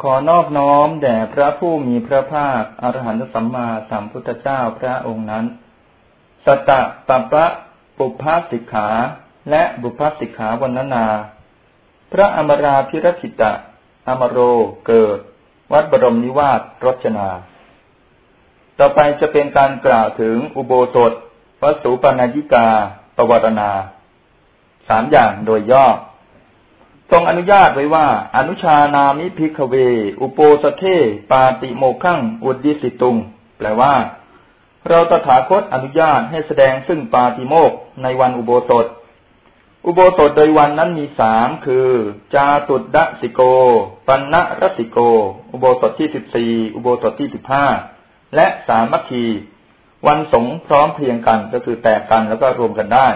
ขอนอบน้อมแด่พระผู้มีพระภาคอรหันตสัมมาสัมพุทธเจ้าพระองค์นั้น สตะปะปะปุพพสิกขา และบุพพสิกขาวันนา พระอมราพิรคิตะ อมโรเกิด วัดบรมนิวาสรจนา ต่อไปจะเป็นการกล่าวถึงอุโบสถวัสุปนายิกาปวารณา สามอย่างโดยย่อ ทรงอนุญาตไว้ว่า อนุชานามิพิกเว อุโปสเท ปาติโมขังอุดดิสิตุง แปลว่า เราตถาคตอนุญาตให้แสดงซึ่งปาติโมกในวันอุโบสถ อุโบสถโดยวันนั้นมีสามคือ จาตุดดสิโก ปัณณรสิโก อุโบสถที่สิบสี่อุโบสถที่สิบห้าและสามัคคี วันสงพร้อมเพียงกันก็คือแตกกันแล้วก็รวมกันได้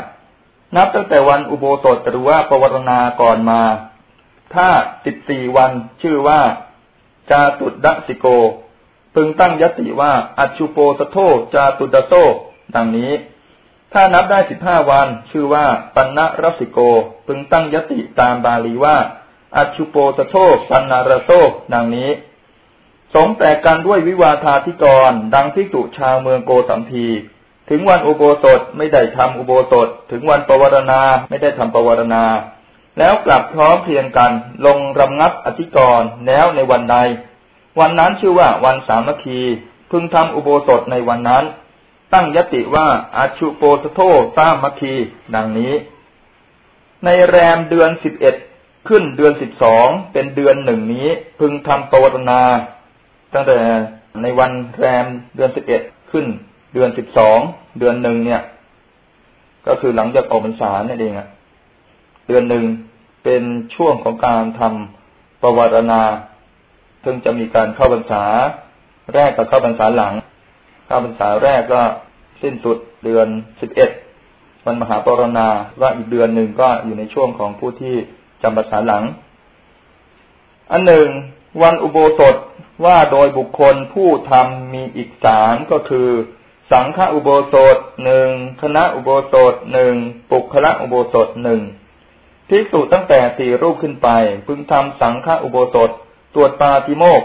นับตั้งแต่วันอุโบสถหรือว่าปวารณาก่อนมา ถ้าสิบสี่วันชื่อว่า จาตุดสิโก พึงตั้งยติว่า อัชุโปสโทจาตุดโซดังนี้ ถ้านับได้สิบห้าวันชื่อว่า ปัณณรสิโก พึงตั้งยติตามบาลีว่าอัชุโปสโทปัณณรโซดังนี้ สงแต่กันด้วยวิวาทาธิกร ดังที่ตุชาวเมืองโกสัมพี ถึงวันอุโบสถไม่ได้ทำอุโบสถ ถึงวันปวารณาไม่ได้ทำปวารณา แล้วกลับพร้อมเพียงกัน ลงรำงับอธิกรณ์แล้วในวันใด วันนั้นชื่อว่าวันสามัคคี พึงทำอุโบสถในวันนั้น ตั้งยติว่าอาชุโปสโทสามัคคี ดังนี้ ในแรมเดือนสิบเอ็ดขึ้นเดือนสิบสองเป็นเดือนหนึ่งนี้ พึงทำปวารณา ตั้งแต่ในวันแรมเดือนสิบเอ็ดขึ้น เดือนสิบสองเดือนหนึ่งเนี่ย ก็คือหลังจากออกพรรษาเนี่ยเองอะเดือนหนึ่งเป็นช่วงของการทำประวัตินาซึ่งจะมีการเข้าพรรษาแรกกับเข้าพรรษาหลัง เข้าพรรษาแรกก็สิ้นสุดเดือนสิบเอ็ดวันมหาปรณาว่าอีกเดือนหนึ่งก็อยู่ในช่วงของผู้ที่จำพรรษาหลัง อันหนึ่ง วันอุโบสถว่าโดยบุคคลผู้ทำมีอีกสามก็คือ สังฆอุโบสถหนึ่งคณะอุโบสถหนึ่งปุคละอุโบสถหนึ่งภิกษุตั้งแต่สี่รูปขึ้นไป พึงทำสังฆอุโบสถ ตรวจปาติโมก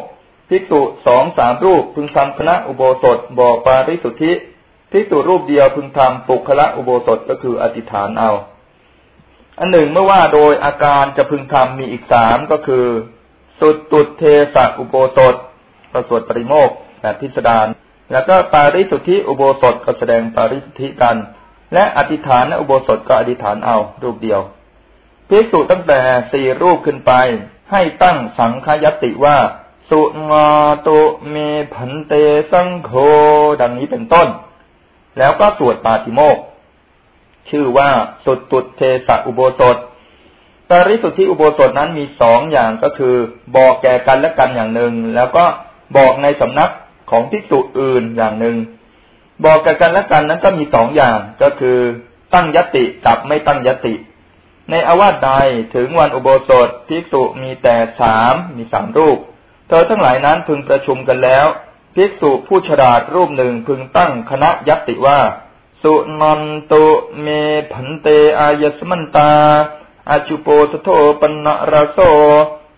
ภิกษุสองสามรูปพึงทำคณะอุโบสถบอกปาริสุทธิภิกษุรูปเดียวพึงทำปุคละอุโบสถก็คืออธิษฐานเอา อันหนึ่งเมื่อว่าโดยอาการจะพึงทำมีอีกสามก็คือ สุดตุดเทสะอุโบสถประสวดปริโมกแบบพิสดาร แล้วก็ปาริสุทธิอุโบสถก็แสดงปาริสุทธิกัน และอธิษฐานอุโบสถก็อธิษฐานเอารูปเดียวพิสูจตั้งแต่สี่รูปขึ้นไป ให้ตั้งสังขยติว่า สุงาโตเมผันเตสังโฆดังนี้เป็นต้น แล้วก็สวดปาติโมกชื่อว่าสุดตุดเทสะอุโบสถปาริสุทธิอุโบสถนั้นมีสองอย่างก็คือ บอกแก่กันและกันอย่างหนึ่ง แล้วก็บอกในสำนัก ของภิกษุอื่นอย่างหนึ่ง บอกกันกันและกันนั้นก็มีสองอย่างก็คือ ตั้งยติกับไม่ตั้งยติ ในอาวาสใดถึงวันอุโบสถภิกษุมีแต่สามมีสามรูป เธอทั้งหลายนั้นพึงประชุมกันแล้วภิกษุผู้ฉลาดรูปหนึ่งพึงตั้งคณะยติว่า สุนันโตเมผันเตอายสมันตาอาจุโปสโทปนราโซ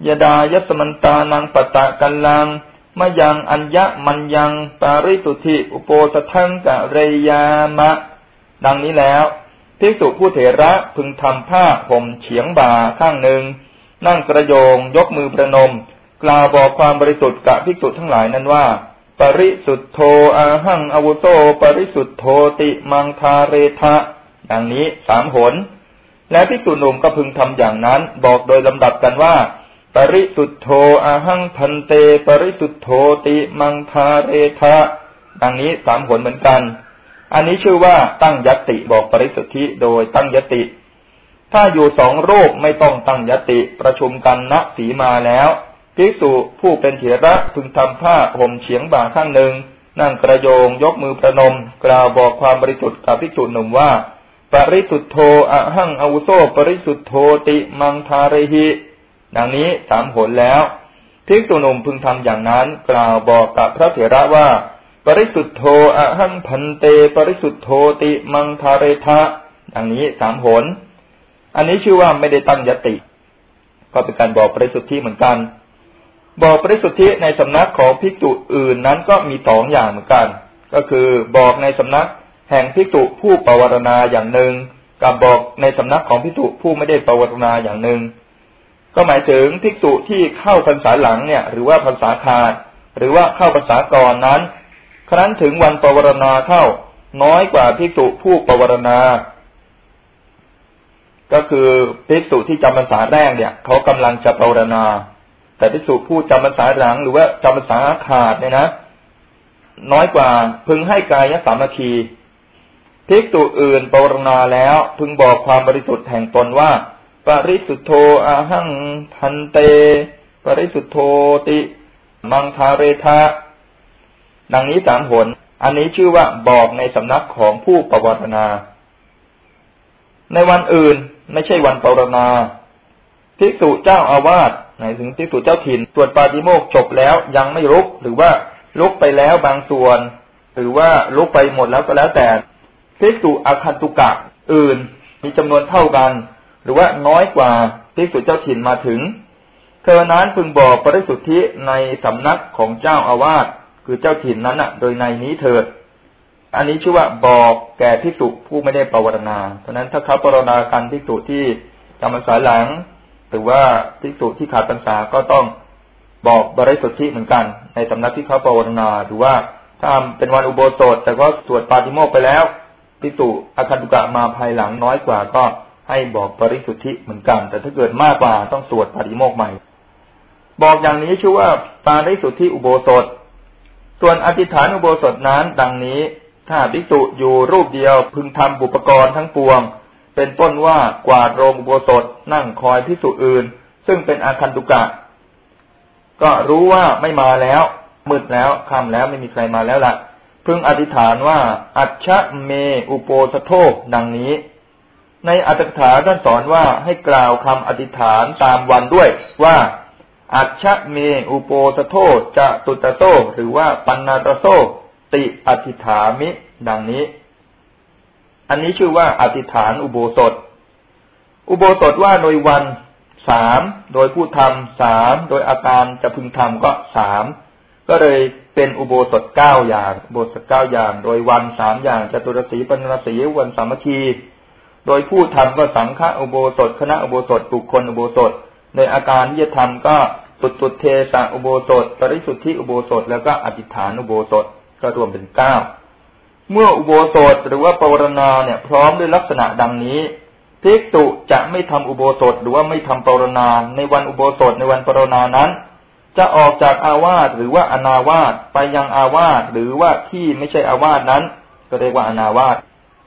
ยดายสมันตานังปตะกัลลัง มยังอัญญมัญยังปาริสุทธิอุโปสทังกะเรยามะ ดังนี้แล้วภิกษุผู้เถระพึงทำผ้าห่มเฉียงบ่าข้างหนึ่ง นั่งกระโยงยกมือประนม กล่าวบอกความบริสุทธิ์กับภิกษุทั้งหลายนั้นว่า ปริสุทธโธอาหังอวุโต ปริสุทธโธติมังทาเรทะดังนี้สามหน และภิกษุหนุ่มก็พึงทำอย่างนั้น บอกโดยลำดับกันว่า ปริสุทธโธอหังพันเต ปริสุทธโธติมังทาเรทะดังนี้สามผลเหมือนกัน อันนี้ชื่อว่าตั้งยติบอกปริสุทธิโดยตั้งยติ ถ้าอยู่สองรูปไม่ต้องตั้งยติประชุมกันณสีมาแล้วภิกษุผู้เป็นเถระพึงทำผ้าห่มเฉียงบ่าข้างหนึ่ง นั่งกระโยงยกมือประนม กล่าวบอกความบริสุทธิ์กับภิกษุหนุ่มว่า ปริสุทธโธอะหังอาวุโสปริสุทธโธติมังทาเรหิ ดังนี้สามผลแล้วภิกษุหนุ่มพึงทำอย่างนั้น กล่าวบอกกับพระเถระว่า ปริสุทธโธอหังพันเต ปริสุทธโธติมังทาเรทะดังนี้สามผลอันนี้ชื่อว่าไม่ได้ตั้งยติ ก็เป็นการบอกปริสุทธิเหมือนกัน บอกปริสุทธิในสำนักของภิกษุอื่นนั้นก็มีสองอย่างเหมือนกัน ก็คือบอกในสำนักแห่งภิกษุผู้ปวารณาอย่างหนึ่ง กับบอกในสำนักของภิกษุผู้ไม่ได้ปวารณาอย่างหนึ่ง ก็หมายถึงภิกษุที่เข้าพรรษาหลังเนี่ย หรือว่าพรรษาขาดหรือว่าเข้าพรรษาก่อนนั้น ครั้นถึงวันปวารณาเข้าน้อยกว่าภิกษุผู้ปวารณา ก็คือภิกษุที่จำพรรษาแรกเนี่ยเขากำลังจะปวารณา แต่ภิกษุผู้จำพรรษาหลัง หรือว่าจำพรรษาขาดเนี่ยนะ น้อยกว่าพึงให้กายสามัคคีภิกษุอื่นปวารณาแล้วพึงบอกความบริสุทธิ์แห่งตนว่า ปริสุทโธอาหังทันเต ปริสุทโธติ มังคาเรทะดังนี้สามผลอันนี้ชื่อว่าบอกในสำนักของผู้ปวารณา ในวันอื่นไม่ใช่วันปวารณาภิกษุเจ้าอาวาสหมายถึงภิกษุเจ้าถิ่นตรวจปาฏิโมกจบแล้วยังไม่ลุก หรือว่าลุกไปแล้วบางส่วน หรือว่าลุกไปหมดแล้วก็แล้วแต่ภิกษุอาคันตุกะอื่นมีจำนวนเท่ากัน หรือว่าน้อยกว่าภิกษุเจ้าถิ่นมาถึงเธอนั้นพึงบอกปริสุทธิในสำนักของเจ้าอาวาสคือเจ้าถิ่นนั้นอะ โดยในนี้เถิด อันนี้ชื่อว่าบอกแก่ภิกษุผู้ไม่ได้ปวารณาเพราะนั้นถ้าเขาปรณากันภิกษุที่จำพรรษาหลัง หรือว่าภิกษุที่ขาดพรรษาก็ต้องบอกบริสุทธิเหมือนกัน ในสำนักที่เขาปวารณาหรือว่าถ้าเป็นวันอุโบสถ แต่ก็สวดปาฏิโมกไปแล้วภิกษุอาคันตุกะมาภายหลังน้อยกว่าก็ ให้บอกปริสุทธิเหมือนกัน แต่ถ้าเกิดมากกว่าต้องสวดปริโมกใหม่ บอกอย่างนี้ชื่อว่าปาริสุทธิอุโบสถ ส่วนอธิษฐานอุโบสถนั้นดังนี้ ถ้าภิกษุอยู่รูปเดียวพึงทำบุปกรณ์ทั้งปวง เป็นต้นว่ากวาดโรงอุโบสถนั่งคอยภิกษุอื่น ซึ่งเป็นอาคันตุกะ ก็รู้ว่าไม่มาแล้วมืดแล้วค่ำแล้วไม่มีใครมาแล้วละ่ะพึงอธิษฐานว่า อัจฉเมอุโปสโทดังนี้ ในอัตถกถาท่านสอนว่าให้กล่าวคำอธิษฐานตามวันด้วยว่าอัจฉเมอุโปสโทจะตุตโตหรือว่าปันนาตโซติอธิษฐามิ ดังนี้ อันนี้ชื่อว่าอธิษฐานอุโบสถ อุโบสถว่าโดยวันสามโดยผู้ทำสามโดยอาการจะพึงทำก็สามก็เลยเป็นอุโบสถเก้าอย่างอุโบสถเก้าอย่าง โดยวันสามอย่างจตุรสีปัญรสีวันสามัคคี โดยผู้ทำก็สังฆอุโบสถ คณะอุโบสถบุคคลอุโบสถ ในอาการที่จะทำก็สุดสุดเทสะอุโบสถ ปริสุทธิอุโบสถ แล้วก็อธิษฐานอุโบสถก็รวมเป็นเก้าเมื่ออุโบสถหรือว่าปวารณาเนี่ย พร้อมด้วยลักษณะดังนี้ภิกษุจะไม่ทำอุโบสถหรือว่าไม่ทำปวารณาในวันอุโบสถในวันปวารณานั้น จะออกจากอาวาสหรือว่าอนาวาสไปยังอาวาสหรือว่าที่ไม่ใช่อาวาสนั้น ก็เรียกว่าอนาวาส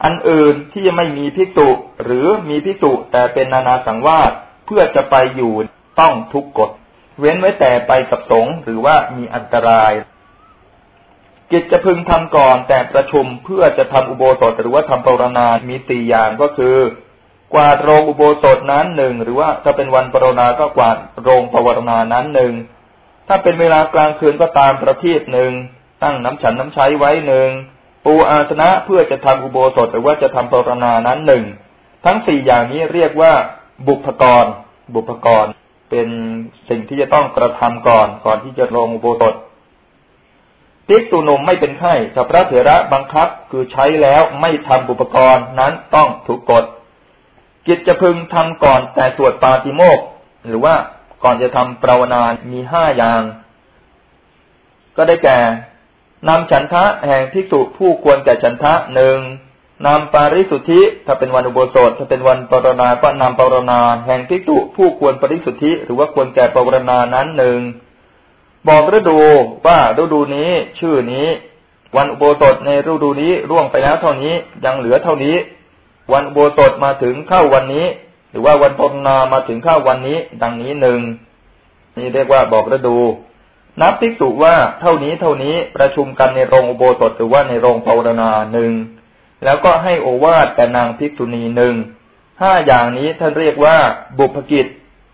อันอื่นที่ไม่มีพิจุหรือมีพิจุแต่เป็นนานาสังวาสเพื่อจะไปอยู่ต้องทุกกฎ เว้นไว้แต่ไปกับสงหรือว่ามีอันตราย กิจจะพึงทำก่อนแต่ประชุมเพื่อจะทำอุโบสถหรือว่าทำปรณามีตีอย่างก็คือกวาดโรงอุโบสถนั้นหนึ่งหรือว่าถ้าเป็นวันปรณาก็กวาดโรงปวารณานั้นหนึ่งถ้าเป็นเวลากลางคืนก็ตามประทีปหนึ่งตั้งน้ำฉันน้ำใช้ไว้หนึ่ง ปูอาสนะเพื่อจะทำอุโบสถหรือว่าจะทำปรณานั้นหนึ่งทั้งสี่อย่างนี้เรียกว่าบุพกร บุพกร เป็นสิ่งที่จะต้องกระทำก่อนก่อนที่จะลงอุโบสถภิกษุนุมไม่เป็นไข้ถ้าพระเถระบังคับคือใช้แล้วไม่ทำบุปกรณ์นั้นต้องถูกกฎ กิจจะพึงทำก่อนแต่สวดปาติโมกหรือว่าก่อนจะทำปราวนามีห้าอย่าง ก็ได้แก่ นำฉันทะแห่งภิกษุผู้ควรแก่ฉันทะหนึ่งนำปาริสุทธิถ้าเป็นวันอุโบสถถ้าเป็นวันปรณาก็นำปรณา แห่งภิกษุผู้ควรปริสุทธิหรือว่าควรแก่ปรณานั้นหนึ่งบอกฤดูว่าฤดูนี้ชื่อนี้ วันอุโบสถในฤดูนี้ร่วงไปแล้วเท่านี้ยังเหลือเท่านี้ วันอุโบสถมาถึงเข้าวันนี้ หรือว่าวันปรณามาถึงเข้าวันนี้ ดังนี้หนึ่งนี่เรียกว่าบอกฤดู นับภิกษุว่าเท่านี้เท่านี้ประชุมกันในโรงอุโบสถหรือว่าในโรงภาวนาหนึ่งแล้วก็ให้โอวาทแก่นางภิกษุณีหนึ่งห้าอย่างนี้ท่านเรียกว่าบุพกิจ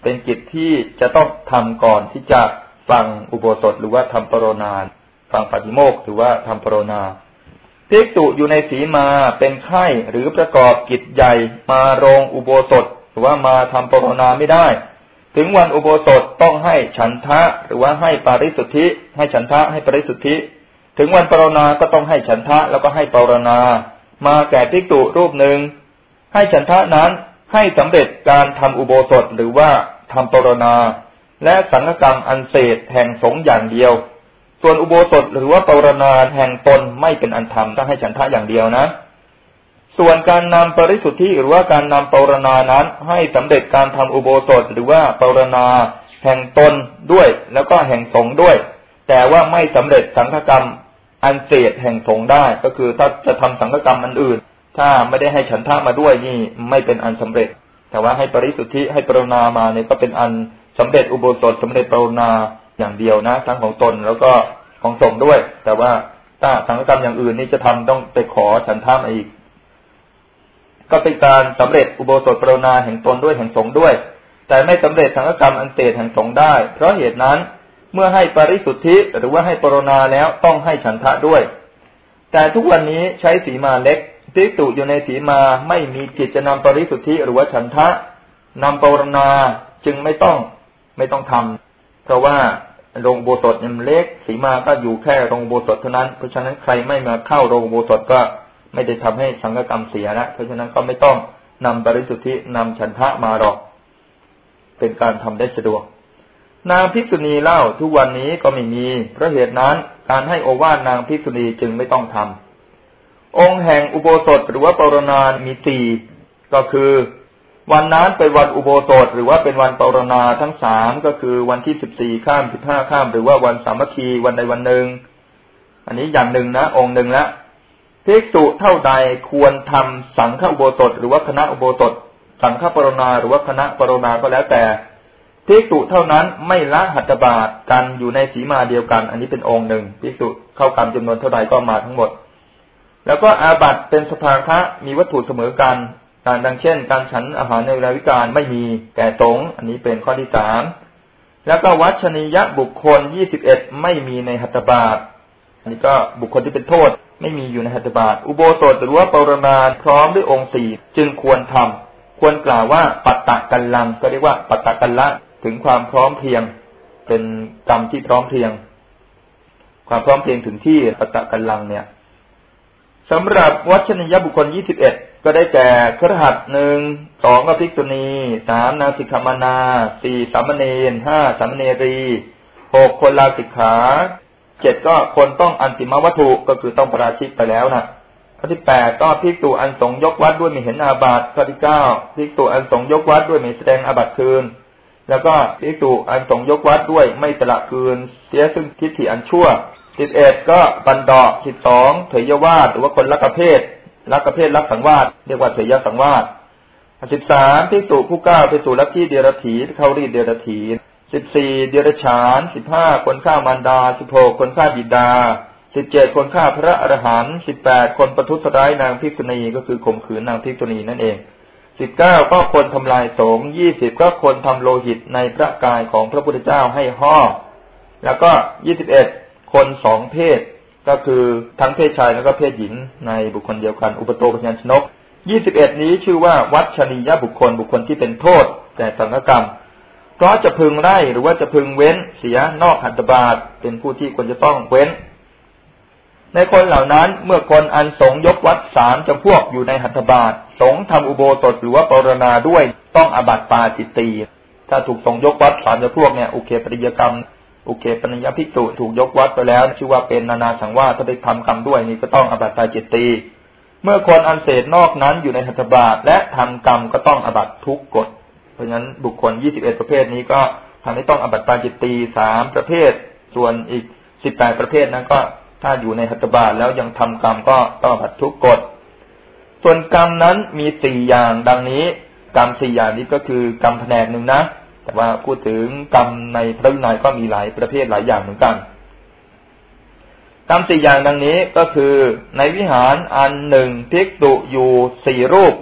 เป็นกิจที่จะต้องทำก่อนที่จะฟังอุโบสถหรือว่าทำปรนานฟังปฏิโมกหรือว่าทำปรนาภิกษุอยู่ในสีมาเป็นไข้หรือประกอบกิจใหญ่มาโรงอุโบสถ หรือว่ามาทำปรนาไม่ได้ ถึงวันอุโบสถต้องให้ฉันทะ หรือว่าให้ปาริสุทธิ ให้ฉันทะให้ปาริสุทธิ ถึงวันปรณาก็ต้องให้ฉันทะแล้วก็ให้ปรณา มาแก่ภิกษุรูปหนึ่งให้ฉันทะนั้นให้สำเร็จการทำอุโบสถหรือว่าทำปรณา และสังฆกรรมอันเศษแห่งสงอย่างเดียว ส่วนอุโบสถหรือว่าปรณาแห่งตนไม่เป็นอันทำต้องให้ฉันทะอย่างเดียวนะ ส่วนการนำปริสุทธิหรือว่าการนำปรณานั้น ให้สำเร็จการทำอุโบสถหรือว่าปรณาแห่งตนด้วย แล้วก็แห่งสงด้วย แต่ว่าไม่สำเร็จสังฆกรรมอันเศษแห่งสงได้ ก็คือถ้าจะทำสังฆกรรมอันอื่น ถ้าไม่ได้ให้ฉันทะมาด้วยนี่ไม่เป็นอันสำเร็จ แต่ว่าให้ปริสุทธิให้ปรณามาเนี่ยก็เป็นอันสำเร็จอุโบสถสำเร็จปรณาอย่างเดียวนะ ทั้งของตนแล้วก็ของสงด้วย แต่ว่าถ้าสังฆกรรมอย่างอื่นนี่จะทำต้องไปขอฉันทะมาอีก ก็เป็นการสำเร็จอุโบสถปรณาแห่งตนด้วยแห่งสงด้วย แต่ไม่สำเร็จสังฆกรรมอันเศษแห่งสงได้ เพราะเหตุนั้นเมื่อให้ปริสุทธิหรือว่าให้ปรณาแล้วต้องให้ฉันทะด้วย แต่ทุกวันนี้ใช้สีมาเล็กทิสุอยู่ในสีมาไม่มีกิจจะนำปริสุทธิหรือว่าฉันทะนำปรณาจึงไม่ต้องไม่ต้องทำเพราะว่าโรงโบสถมันเล็กสีมาก็อยู่แค่โรงโบสถเท่านั้น เพราะฉะนั้นใครไม่มาเข้าโรงโบสถก็ ไม่ได้ทำให้สังฆกรรมเสียนะเพราะฉะนั้นก็ไม่ต้องนำบริสุทธินำฉันทะมาหรอก เป็นการทำได้สะดวก นางภิกษุณีเล่าทุกวันนี้ก็ไม่มี เพราะเหตุนั้นการให้โอวาทนางภิกษุณีจึงไม่ต้องทำองค์แห่งอุโบสถหรือว่าปรณานมีสี่ก็คือ วันนั้นเป็นวันอุโบสถหรือว่าเป็นวันปรณาทั้งสามก็คือวันที่สิบสี่ข้ามสิบห้าข้าม หรือว่าวันสามัคคีวันใดวันหนึ่งอันนี้อย่างหนึ่งนะ องค์หนึ่งละ ภิกษุเท่าใดควรทำสังฆอุโบสถ หรือว่าคณะอุโบสถ สังฆปรณาหรือว่าคณะปรณาก็แล้วแต่ภิกษุเท่านั้นไม่ละหัตถบาทกันอยู่ในสีมาเดียวกัน อันนี้เป็นองค์หนึ่งภิกษุเข้ากรรมจำนวนเท่าใดก็มาทั้งหมด แล้วก็อาบัตเป็นสภาคะมีวัตถุเสมอกันการดังเช่น การฉันอาหารในเวลาวิการไม่มีแก่ตงอันนี้เป็นข้อที่สามแล้วก็วัชนียะบุคคลยี่สิบเอ็ดไม่มีในหัตถบาทอันนี้ก็บุคคลที่เป็นโทษ ไม่มีอยู่ในหัตถบาทอุโบสถหรือว่าปรมาพร้อมด้วยองค์สี่จึงควรทำควรกล่าวว่าปัตตะกันลัง ก็เรียกว่าปัตตะกันละถึงความพร้อมเพียง เป็นกรรมที่พร้อมเพียง ความพร้อมเพียงถึงที่ปัตตะกันลังเนี่ยสำหรับวัชนียบุคคลยี่สิบเอ็ดก็ได้แก่ครหัสหนึ่งสองก็ภิกษุณีสามนาสิกขมานาสี่สามเณรห้าสามเณรีหกคนลาสิกขา เจ็ดก็คนต้องอันติมวัตถุก็คือต้องปราชิกไปแล้วนะข้อที่แปดก็พิกตุอันสงยกวัดด้วยมีเห็นอาบัติข้อที่เก้าพิกตุอันสงยกวัดด้วยมีแสดงอาบัติคืน แล้วก็พิกตุอันสงยกวัดด้วยไม่สละคืน เสียซึ่งทิฏฐิอันชั่วสิบเอ็ดก็บันดาสิบสองเถยยวาดหรือว่าคนรักประเภทรักประเภทรักสังวาสเรียกว่าเถยสังวาสสิบสามพิกตุผู้ก้าวไปสู่ลัทธิเดรถีเขารีดเดรถี สิบสี่เดรัจฉานสิบห้าคนฆ่ามารดาสิบหกคนฆ่าบิดาสิบเจ็ดคนฆ่าพระอรหันต์สิบแปดคนประทุษร้ายนางพิกษุณีก็คือข่มขืนนางพิกษุณีนั่นเองสิบเก้าก็คนทำลายสงยี่สิบก็คนทำโลหิตในพระกายของพระพุทธเจ้าให้ห่อแล้วก็ยี่สิบเอ็ดคนสองเพศ ก็คือทั้งเพศชายแล้วก็เพศหญิงในบุคคลเดียวกัน อุปโตปัญญชนกยี่สิบเอ็ดนี้ชื่อว่าวัชนียบุคคลบุคคลที่เป็นโทษแต่สังฆกรรม เพราะจะพึงไล่หรือว่าจะพึงเว้นเสียนอกหัตถบาทเป็นผู้ที่ควรจะต้องเว้น ในคนเหล่านั้นเมื่อคนอันสงยกวัดสามจำพวกอยู่ในหัตถบาทสงทำอุโบสถหรือว่าปรณาด้วยต้องอบัตปาจิตตีถ้าถูกสงยกวัดสามจำพวกเนี่ยโอเคปริยกรรมโอเคปนิยพิจุถูกยกวัดไปแล้ว ชื่อว่าเป็นนานาสังวาถ้าไปทำกรรมด้วยนี่ก็ต้องอบัตปาจิตตีเมื่อคนอันเศษนอกนั้นอยู่ในหัตถบาทและทำกรรมก็ต้องอบัตทุกกฎ ราะฉะนั้นบุคคล21ประเภทนี้ก็ทำให้ต้องอบัตตาจิตตีสามประเภท ส่วนอีก18ประเภทนั้นก็ถ้าอยู่ในหัตถบาทแล้วยังทำกรรมก็ต้องผัดทุกกฎ ส่วนกรรมนั้นมีสี่อย่างดังนี้กรรมสี่อย่างนี้ก็คือกรรมแผนกหนึ่งนะ แต่ว่าพูดถึงกรรมในพระวินัยก็มีหลายประเภทหลายอย่างเหมือนกันกรรมสี่อย่างดังนี้ก็คือในวิหารอันหนึ่งพิกตุอยู่สี่รูป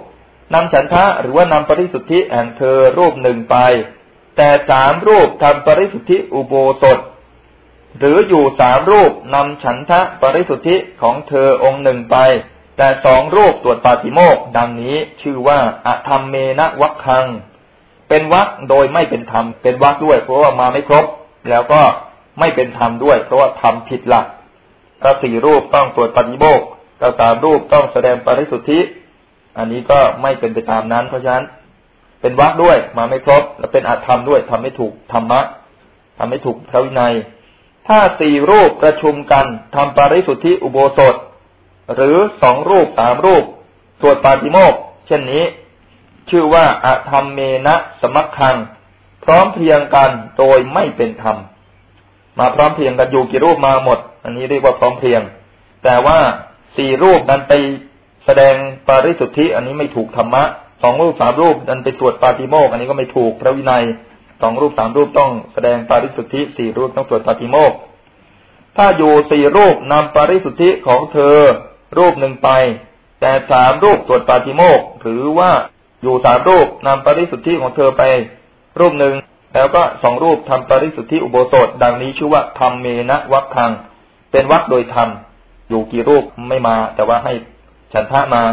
นำฉันทะหรือว่านำปริสุทธิแห่งเธอรูปหนึ่งไป แต่สามรูปทำปริสุทธิอุโบสถ หรืออยู่สามรูปนำฉันทะปริสุทธิของเธอองค์หนึ่งไป แต่สองรูปตรวจปาติโมกดังนี้ชื่อว่าอะธรรมเมนะวัคคัง เป็นวักโดยไม่เป็นธรรม เป็นวักด้วย เพราะว่ามาไม่ครบ แล้วก็ไม่เป็นธรรมด้วย เพราะว่าทำผิดหลักถ้าสี่รูปต้องตรวจปฏิโมกถ้าสามรูปต้องแสดงปริสุทธิ อันนี้ก็ไม่เป็นไปตามนั้น เพราะฉะนั้น เป็นวักด้วยมาไม่ครบ และเป็นอัตธรรมด้วยทำไม่ถูกธรรมะทำไม่ถูกพระวินัย ถ้าสี่รูปประชุมกันทำปาริสุทธิอุโบสถ หรือสองรูปสามรูปตรวจปาติโมกเช่นนี้ ชื่อว่าอะธรรมเมนะสมัคคัง พร้อมเพียงกันโดยไม่เป็นธรรม มาพร้อมเพียงกันอยู่กี่รูปมาหมด อันนี้เรียกว่าพร้อมเพียง แต่ว่าสี่รูปนั้นไป แสดงปาริสุทธิอันนี้ไม่ถูกธรรมะสองรูปสามรูปนั้นไปตรวจปาติโมกอันนี้ก็ไม่ถูกพระวินัยสองรูปสามรูปต้องแสดงปาริสุทธิสี่รูปต้องตรวจปาติโมกถ้าอยู่สี่รูปนำปาริสุทธิของเธอ รูปหนึ่งไป แต่สามรูปตรวจปาติโมกหรือว่าอยู่สามรูปนำปาริสุทธิของเธอไป รูปหนึ่งแล้วก็สองรูปทำปาริสุทธิอุโบสถ ดังนี้ชื่อว่าธรรมเมนะวัคทัง เป็นวัคโดยธรรมอยู่กี่รูปไม่มา แต่ว่าให้ ฉันทะมา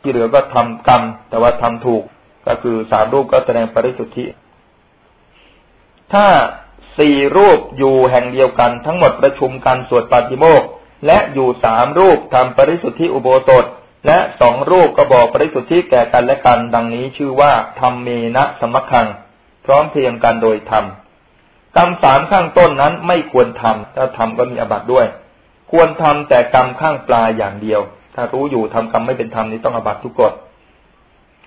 ที่เหลือก็ทำกรรม แต่ว่าทำถูก ก็คือสามรูปก็แสดงปริสุทธิ ถ้าสี่รูปอยู่แห่งเดียวกันทั้งหมดประชุมกันสวดปาฏิโมกและอยู่สามรูปทำปริสุทธิอุโบสถ และสองรูปก็บอกปริสุทธิแก่กันและกัน ดังนี้ชื่อว่าธรรมเมนะสมัคคัง พร้อมเพียงกันโดยธรรมกรรมสามข้างต้นนั้นไม่ควรทำถ้าทำก็มีอบัตด้วย ควรทำแต่กรรมข้างปลายอย่างเดียว ถ้ารู้อยู่ทำกรรมไม่เป็นธรรมนี้ต้องอบัตทุกกฎ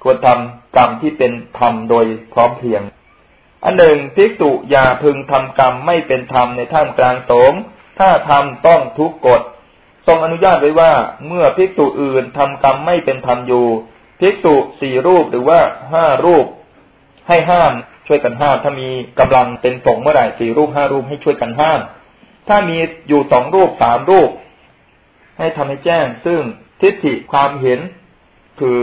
ควรทำกรรมที่เป็นธรรมโดยพร้อมเพียง อันหนึ่งภิกษุอย่าพึงทำกรรมไม่เป็นธรรมในท่ามกลางสงฆ์ถ้าทำต้องทุกกฎทรงอนุญาตไว้ว่าเมื่อภิกษุอื่นทำกรรมไม่เป็นธรรมอยู่ภิกษุสี่รูปหรือว่าห้ารูป ให้ห้ามช่วยกันห้าม ถ้ามีกำลังเป็นสงฆ์เมื่อไหร่สี่รูปห้ารูปให้ช่วยกันห้าม ถ้ามีอยู่สองรูปสามรูป ให้ทำให้แจ้ง ซึ่งทิฏฐิความเห็นคือ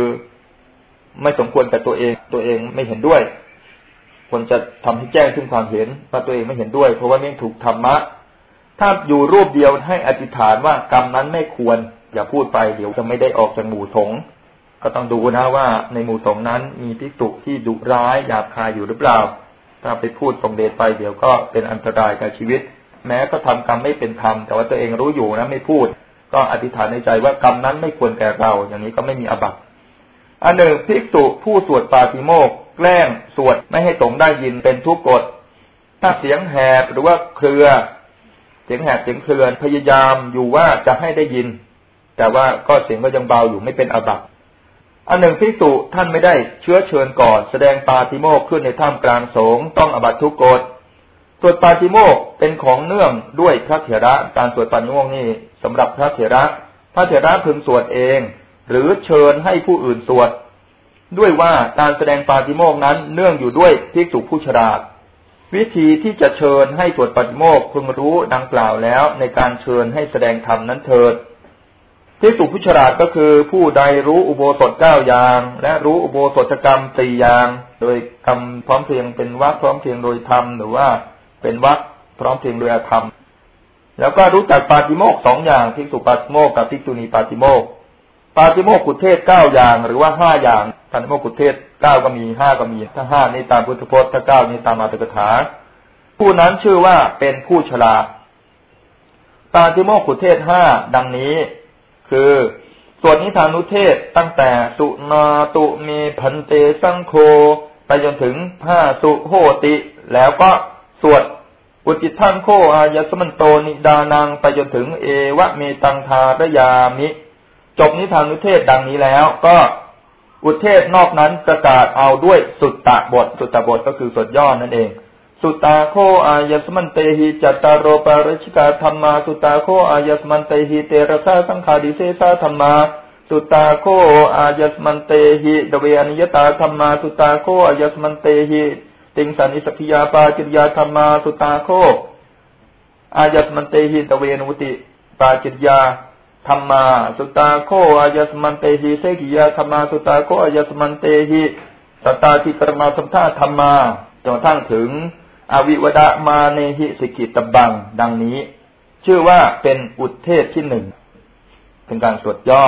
ไม่สมควรกับตัวเอง ตัวเองไม่เห็นด้วยควรจะทำให้แจ้งซึ่งความเห็นว่าตัวเองไม่เห็นด้วย เพราะว่าไม่ถูกธรรมะ ถ้าอยู่รูปเดียวให้อธิษฐานว่ากรรมนั้นไม่ควร อย่าพูดไปเดี๋ยวจะไม่ได้ออกจากหมู่สงก็ต้องดูนะว่าในหมู่สงนั้นมีพิสุที่ดุร้ายหยาบคายอยู่หรือเปล่า ถ้าไปพูดตรงเดชไปเดี๋ยวก็เป็นอันตรายกับชีวิต แม้ก็ทำกรรมไม่เป็นธรรมแต่ว่าตัวเองรู้อยู่นะไม่พูด ก็อธิษฐานในใจว่ากรรมนั้นไม่ควรแก่เรา อย่างนี้ก็ไม่มีอบัตอันหนึ่งภิกษุผู้สวดปาติโมกแกล้งสวดไม่ให้สงได้ยินเป็นทุกกฎถ้าเสียงแหบหรือว่าเครือ เสียงแหบเสียงเครือพยายามอยู่ว่าจะให้ได้ยิน แต่ว่าก็เสียงก็ยังเบาอยู่ไม่เป็นอบัตอันหนึ่งภิกษุท่านไม่ได้เชื้อเชิญก่อน แสดงปาติโมกขึ้นในถ้ำกลางสงต้องอบัตทุกกฎ สวดปาติโมกเป็นของเนื่องด้วยพระเถระ การสวดปาติโมกนี่สำหรับพระเถระ พระเถระพึงสวดเอง หรือเชิญให้ผู้อื่นสวด ด้วยว่าการแสดงปาติโมกนั้นเนื่องอยู่ด้วยภิกษุผู้ชราดวิธีที่จะเชิญให้สวดปาติโมกพึงรู้ดังกล่าวแล้ว ในการเชิญให้แสดงธรรมนั้นเถิดภิกษุผู้ฉลาดก็คือผู้ใดรู้อุโบสถเก้าอย่าง และรู้อุโบสถกรรมสี่อย่าง โดยกรรมพร้อมเพียงเป็นวัดพร้อมเพียงโดยธรรมหรือว่า เป็นวัดพร้อมเพียงโดยธรรม แล้วก็รู้จักปาติโมกสองอย่างภิกษุปาติโมกกับภิกษุณีปาติโมกปาติโมกขุเทศเก้าอย่างหรือว่าห้าอย่างปาติโมกขุเทศเก้าก็มีห้าก็มีถ้าห้านี่ตามพุทธพจน์ถ้าเก้านี่ตามมาตกถา ผู้นั้นชื่อว่าเป็นผู้ฉลาดปาติโมกขุเทศห้าดังนี้ คือส่วนนิทานุเทศตั้งแต่สุนาตุเมพันเตสังโฆ ไปจนถึง ผาสุโหติ แล้วก็ สวดอุททิฏฐังโข อายัสมันโตนิทานังไปจนถึงเอวะเมตัง ธารยามิ จบนิทานุเทศดังนี้แล้ว ก็อุเทศนอกนั้นประกาศเอาด้วยสุตตะบท สุตตะบทก็คือสวดย่อนั่นเอง สุตาโข อายัสมันเตหิจัตตาโรปาราชิกาธัมมา สุตาโข อายัสมันเตหิเตระสะ สังฆาทิเสสาธัมมาสุตาโข อายัสมันเตหิเทฺวอนิยตาธัมมาสุตาโข อายัสมันเตหิ ติงสะ นิสสัคคิยา ปาจิตติยา ธัมมา สุตา โข อายัสมันเตหิ ทเวนวุติปาจิตติยาธัมมาสุตาโข อายัสมันเตหิเสขิยาธัมมาสุตาโข อายัสมันเตหิ สัตตาธิกรณสมถา ธัมมาจนทั้งถึง อวิวทมาเนหิสิกขิตัพพัง ดังนี้ ชื่อว่าเป็นอุทเทศที่หนึ่งเป็นการสวดย่อ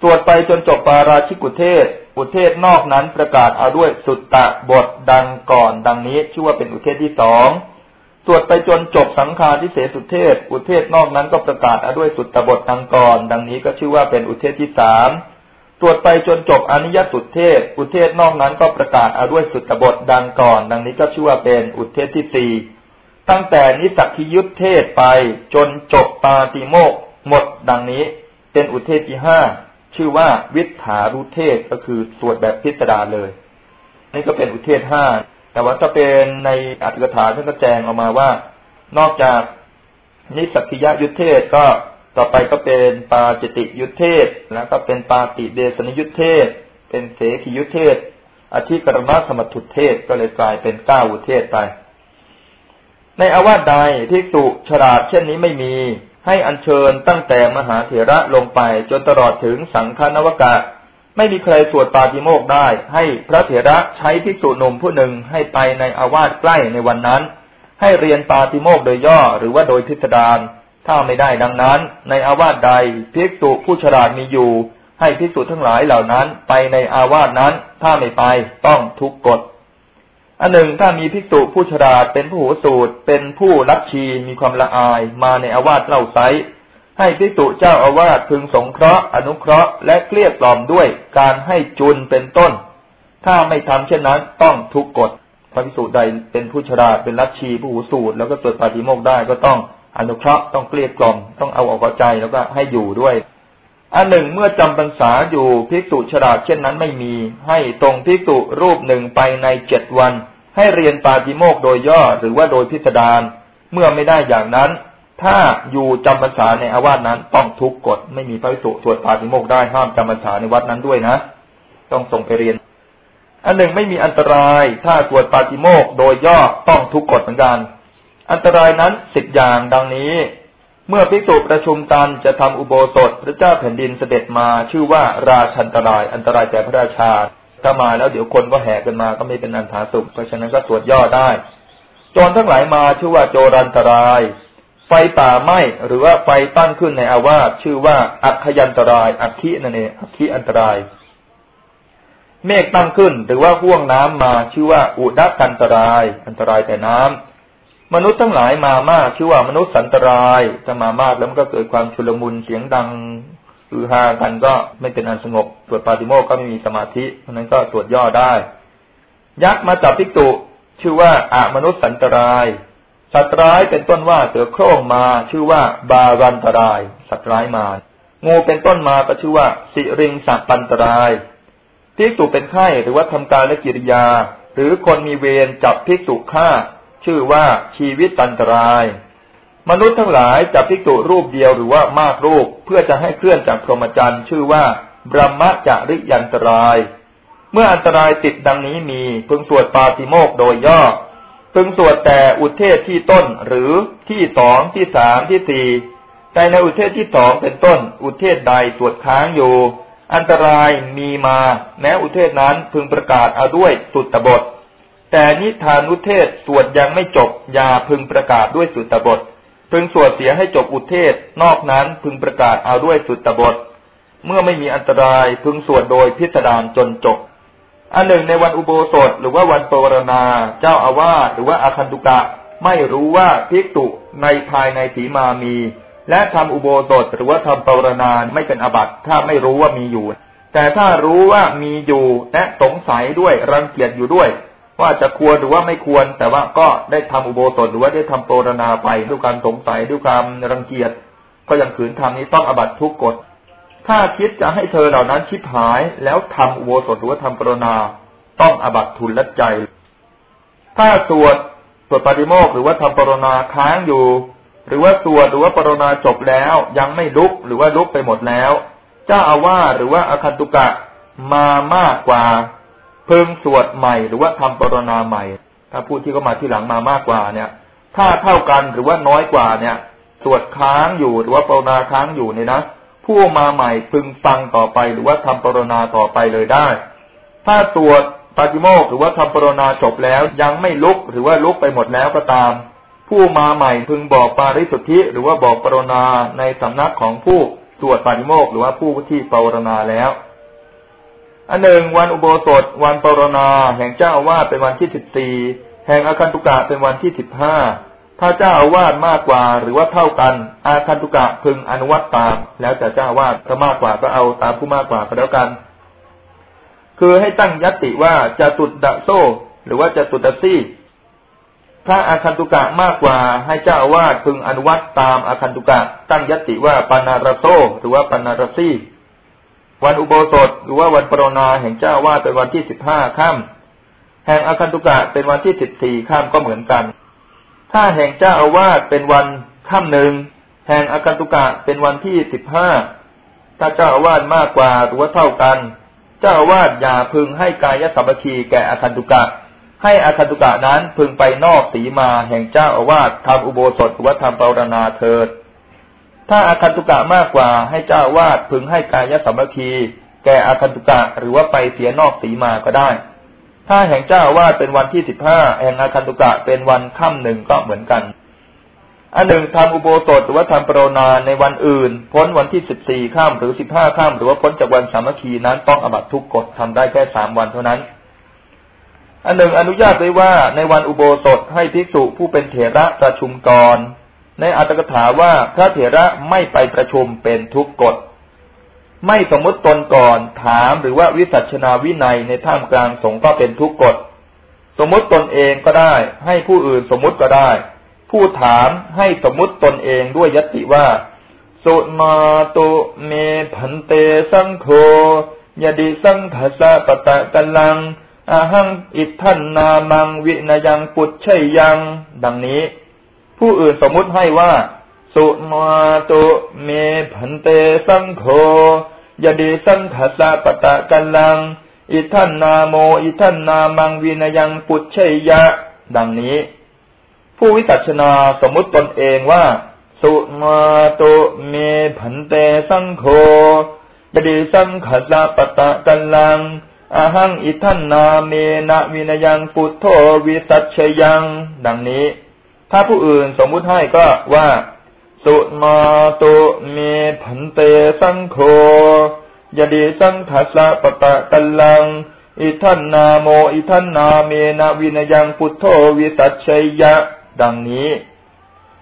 สวดไปจนจบปาราชิกุเทศ อุเทศนอกนั้นประกาศเอาด้วยสุตตะบทดังก่อนดังนี้ชื่อว่าเป็นอุเทศที่สองสวดไปจนจบสังฆาทิเศษสุเทศ อุเทศนอกนั้นก็ประกาศเอาด้วยสุตตบทดังก่อน ดังนี้ก็ชื่อว่าเป็นอุเทศที่สามสวดไปจนจบอนิยสุเทศ อุเทศนอกนั้นก็ประกาศเอาด้วยสุตตบทดังก่อน ดังนี้ก็ชื่อว่าเป็นอุเทศที่สี่ตั้งแต่นิสักิยุทธเทศไปจนจบปาติโมกหมดดังนี้ เป็นอุเทศที่ห้า ชื่อว่าวิถารุเทศก็คือสวดแบบพิสดารเลย นี่ก็เป็นอุเทศห้าแต่ว่าถ้าเป็นในอัตถกถาท่านก็แจงออกมาว่า นอกจากนิสักิยยุทธเทศก็ต่อไปก็เป็นปาจิติยุทธเทศ แล้วก็เป็นปาติเดสนิยุทธเทศ เป็นเสขียุทธเทศอธิกรณสมถุเทศก็เลยกลายเป็นเก้าอุเทศไป ในอาวาสใดที่สุฉลาดเช่นนี้ไม่มี ให้อัญเชิญตั้งแต่มหาเถระลงไปจนตลอดถึงสังฆนวกะ ไม่มีใครสวดปาฏิโมกได้ ให้พระเถระใช้ภิกษุหนุ่มผู้หนึ่งให้ไปในอาวาสใกล้ในวันนั้น ให้เรียนปาฏิโมกโดยย่อหรือว่าโดยพิสดารถ้าไม่ได้ดังนั้น ในอาวาสใดภิกษุผู้ฉลาดมีอยู่ ให้ภิกษุทั้งหลายเหล่านั้นไปในอาวาสนั้น ถ้าไม่ไปต้องทุกกฎ อันหนึ่งถ้ามีภิกษุผู้ฉลาเป็นผู้หูสูตรเป็นผู้รักชีมีความละอายมาในอาวาสเล่าไซให้ภิกษุเจ้าอาวาสพึงสงเคราะห์อนุเคราะห์และเกลี้ยกล่อมด้วยการให้จุนเป็นต้น ถ้าไม่ทำเช่นนั้นต้องทุกกฎพระภิกษุใดเป็นผู้ฉลาเป็นรักชีผู้หูสูตรแล้วก็ตรวจปาฏิโมกได้ก็ต้องอนุเคราะห์ต้องเกลี้ยกล่อมต้องเอาออกใจแล้วก็ให้อยู่ด้วย อันหนึ่งเมื่อจำพรรษาอยู่ภิกษุฉลาดเช่นนั้นไม่มี ให้ตรงภิกษุรูปหนึ่งไปในเจ็ดวัน ให้เรียนปาฏิโมกโดยย่อหรือว่าโดยพิสดารเมื่อไม่ได้อย่างนั้น ถ้าอยู่จำพรรษาในอาวาสนั้นต้องทุกกฎไม่มีพระภิกษุสวดปาฏิโมกได้ห้ามจำพรรษาในวัดนั้นด้วยนะ ต้องส่งไปเรียน อันหนึ่งไม่มีอันตราย ถ้าสวดปาฏิโมกโดยย่อต้องทุกกฎเหมือนกัน อันตรายนั้นสิบอย่างดังนี้ เมื่อภิกษุประชุมกันจะทำอุโบสถ พระเจ้าแผ่นดินเสด็จมาชื่อว่าราชันตรายอันตรายแก่พระราชาถ้ามาแล้วเดี๋ยวคนก็แห่กันมาก็ไม่เป็นอันถาสุขเพราะฉะนั้นก็สวดย่อได้ โจรทั้งหลายมาชื่อว่าโจรันตราย ไฟป่าไหม้หรือว่าไฟตั้งขึ้นในอาวาสชื่อว่าอัคยันตราย อัคคีนั่นเองอัคคีอันตราย เมฆตั้งขึ้นหรือว่าห่วงน้ำมาชื่อว่าอุดกันตราย อันตรายแต่น้ำ มนุษย์ทั้งหลายมามากชื่อว่ามนุษย์สันตรายถ้ามามากแล้วมันก็เกิดความชุลมุนเสียงดังอือฮากันก็ไม่เป็นอันสงบสวดปาติโมกก็ไม่มีสมาธิเพราะนั้นก็สวดย่อได้ ยักษ์มาจับพิกตุชื่อว่าอามนุษย์สันตราย สัตว์ร้ายเป็นต้นว่าเสือโคร่งมา ชื่อว่าบารันตราย สัตว์ร้ายมางูเป็นต้นมาก็ชื่อว่าสิริงสัปปันตรายพิกตุเป็นไข้หรือว่าทำการและกิริยา หรือคนมีเวรจับพิกตุฆ่า ชื่อว่าชีวิตอันตราย มนุษย์ทั้งหลายจับภิกษุรูปเดียวหรือว่ามากรูปเพื่อจะให้เคลื่อนจากพรหมจรรย์ชื่อว่าบรมจาริยันตราย เมื่ออันตรายติดดังนี้มีพึงสวดปาติโมกโดยย่อ พึงสวดแต่อุเทศที่ต้นหรือที่สองที่สามที่สี่แต่ในอุเทศที่สองเป็นต้น อุเทศใดสวดค้างอยู่ อันตรายมีมา แม้อุเทศนั้นพึงประกาศเอาด้วยสุตตบท แต่นิทานุเทศสวดยังไม่จบอย่าพึงประกาศด้วยสุตบท พึงสวดเสียให้จบอุเทศ นอกนั้นพึงประกาศเอาด้วยสุตบท เมื่อไม่มีอันตรายพึงสวดโดยพิสดารจนจบ อันหนึ่งในวันอุโบสถหรือว่าวันปรณา เจ้าอาวาสหรือว่าอาคันตุกะ ไม่รู้ว่าภิกตุในภายในสีมามี และทำอุโบสถหรือว่าทำปรณาไม่เป็นอบัตถ้าไม่รู้ว่ามีอยู่ แต่ถ้ารู้ว่ามีอยู่และสงสัยด้วยรังเกียจอยู่ด้วย ว่าจะควรหรือว่าไม่ควร แต่ว่าก็ได้ทำอุโบสถหรือว่าได้ทำโปรณาไปด้วยการสงสัยด้วยความรังเกียจก็ยังขืนทำนี้ต้องอบัตทุกกฎ ถ้าคิดจะให้เธอเหล่านั้นชิบหายแล้วทำอุโบสถหรือว่าทำปรณาต้องอบัตทุนละใจ ถ้าสวดสวดปฏิโมกหรือว่าทำปรณาค้างอยู่ หรือว่าสวดหรือว่าปรณาจบแล้ว ยังไม่ลุกหรือว่าลุกไปหมดแล้ว เจ้าอาวาสหรือว่าอาคันตุกะมามากกว่า พึงสวดใหม่หรือว่าทำปรณาใหม่ ถ้าผู้ที่เข้ามาที่หลังมามากกว่าเนี่ย ถ้าเท่ากันหรือว่าน้อยกว่าเนี่ยสวดค้างอยู่หรือว่าปรณาค้างอยู่เนี่ยนะผู้มาใหม่พึงฟังต่อไป หรือว่าทำปรณาต่อไปเลยได้ ถ้าสวดปาฏิโมกหรือว่าทำปรณาจบแล้ว ยังไม่ลุกหรือว่าลุกไปหมดแล้วก็ตาม ผู้มาใหม่พึงบอกปาริสุทธิ หรือว่าบอกปรณาในสำนักของผู้สวดปาฏิโมกหรือว่าผู้ที่ปรณาแล้ว อันหนึ่งวันอุโบสถ วันปรณาแห่งเจ้าอาวาสเป็นวันที่สิบสี่แห่งอาคันตุกะเป็นวันที่สิบห้าถ้าเจ้าอาวาสมากกว่าหรือว่าเท่ากัน อาคันตุกะพึงอนุวัตตาม แล้วแต่เจ้าอาวาสก็มากกว่าก็เอาตามผู้มากกว่าก็แล้วกัน คือให้ตั้งยติว่าจะตุดดะโซหรือว่าจะตุดดะซี่ถ้าอาคันตุกะมากกว่าให้เจ้าอาวาสพึงอนุวัตตามอาคันตุกะ ตั้งยติว่าปานารโซหรือว่าปานารซี่ วันอุโบสถหรือว่าวันปรณาแห่งเจ้าวาดเป็นวันที่สิบห้าค่ำแห่งอาคันตุกะเป็นวันที่สิบสี่ค่ำก็เหมือนกัน ถ้าแห่งเจ้าอาวาสเป็นวันค่ำหนึ่งแห่งอาคันตุกะเป็นวันที่สิบห้าถ้าเจ้าอาวาสมากกว่าหรือว่าเท่ากัน เจ้าอาวาสอย่าพึงให้กายสัมปคีแก่อาคันตุกะ ให้อาคันตุกะนั้นพึงไปนอกสีมาแห่งเจ้าอาวาสทำอุโบสถหรือว่าทำปรณาเถิด ถ้าอาคันตุกะมากกว่าให้เจ้าวาดพึงให้กายสัมมคี แก่อาคันตุกะหรือว่าไปเสียนอกสีมาก็ได้ ถ้าแห่งเจ้าวาดเป็นวันที่สิบห้าแห่งอาคันตุกะเป็นวันค่ำหนึ่งก็เหมือนกัน อันหนึ่งทำอุโบสถหรือว่าทำปรนนาในวันอื่น พ้นวันที่สิบสี่ค่ำหรือสิบห้าค่ำหรือว่าพ้นจากวันสามัคคีนั้นต้องอบัตทุกกฎทำได้แค่สามวันเท่านั้นอันหนึ่งอนุญาตไว้ว่าในวันอุโบสถให้ภิกษุผู้เป็นเถระประชุมก่อน ในอัตถกถาว่าพระเถระไม่ไปประชุมเป็นทุกกฎ ไม่สมมติตนก่อนถามหรือว่าวิสัชนาวินัยในท่ามกลางสงฆ์ก็เป็นทุกกฎ สมมติตนเองก็ได้ ให้ผู้อื่นสมมติก็ได้ ผู้ถามให้สมมติตนเองด้วยยติว่า สุมาตุเมพันเตสังโฆยดิสังขสะปะตะกัลังอาหังอิทันนามังวินยังปุจชัยยัง ดังนี้ ผู้อื่นสมมุติให้ว่า สุมาตุเมผันเตสังโฆยดีสังขสะปะตะกันลัง อิทันนาโม อิทันนามังวินยังปุจเชยะ ดังนี้ ผู้วิจัชนาสมมุติตนเองว่า สุมาตุเมผันเตสังโฆยดีสังขสะปะตะกันลังอาหังอิทันนาเมนะวินยังปุถโทวิสัชยัง ดังนี้ ถ้าผู้อื่นสมมุติให้ก็ว่าสุมาตุเมผันเตสังโฆยดีสังทัสสะปะตะกัลลัง อิทันนาโม อิทันนาเมนาวินยังพุทโธวิสัชชัยยะ ดังนี้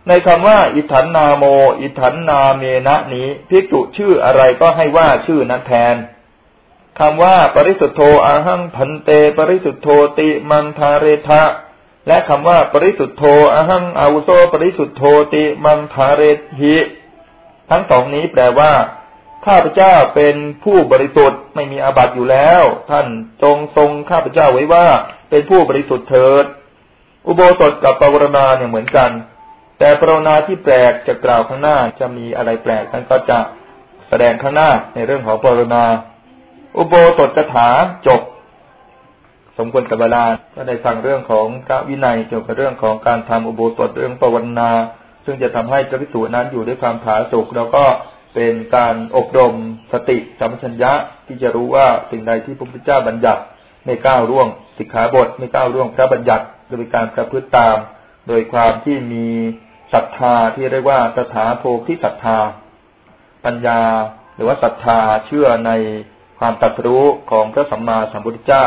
ในคำว่า อิทันนาโม อิทันนาเมนะนี้พิกษุชื่ออะไรก็ให้ว่าชื่อนั้นแทนคำว่า ปริสุทธโธอาหังพันเต ปริสุทธโธติมันทาเรทะ และคำว่าปริสุทธโธอหังอาวุโสปริสุทธโธติมังคาเรหิทั้งสองนี้แปลว่า ข้าพเจ้าเป็นผู้บริสุทธิ์ไม่มีอาบัติอยู่แล้ว ท่านจงทรงข้าพเจ้าไว้ว่า เป็นผู้บริสุทธิ์เถิด อุโบสถกับปรณาเนี่ยเหมือนกัน แต่ปรณาที่แปลกจะกล่าวข้างหน้าจะมีอะไรแปลกท่านก็จะแสดงข้างหน้าในเรื่องของปรณา อุโบสถกถาจบ สมควรกับเวลาก็ได้ฟังเรื่องของพระวินัยเกี่ยวกับเรื่องของการทำอุโบสถเรื่องปวนา ซึ่งจะทำให้พระภิกษุนั้นอยู่ด้วยความผาสุกแล้วก็เป็นการอบรมสติสัมปชัญญะที่จะรู้ว่าสิ่งใดที่พระพุทธเจ้าบัญญัติไม่ก้าวร่วงสิกขาบทไม่ก้าวร่วงพระบัญญัติโดยการประพฤติตาม โดยความที่มีศรัทธาที่เรียกว่าสถาโพธิศรัทธา ปัญญาหรือว่าศรัทธาเชื่อในความตัดรู้ของพระสัมมาสัมพุทธเจ้า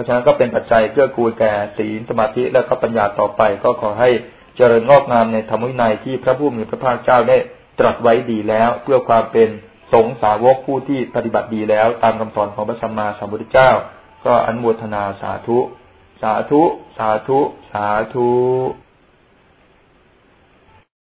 ราะฉะนั้นก็เป็นปัจจัยเพื่อกูลแก่ศีลสมาธิและก็ปัญญาต่อไป ก็ขอให้เจริญงอกงามในธรรมวินัยที่พระผู้มีพระภาคเจ้าได้ตรัสไว้ดีแล้ว เพื่อความเป็นสงสาวกผู้ที่ปฏิบัติดีแล้ว ตามคำสอนของพระสัมมาสัมพุทธเจ้า ก็อนุโมทนาสาธุ สาธุ สาธุ สาธุ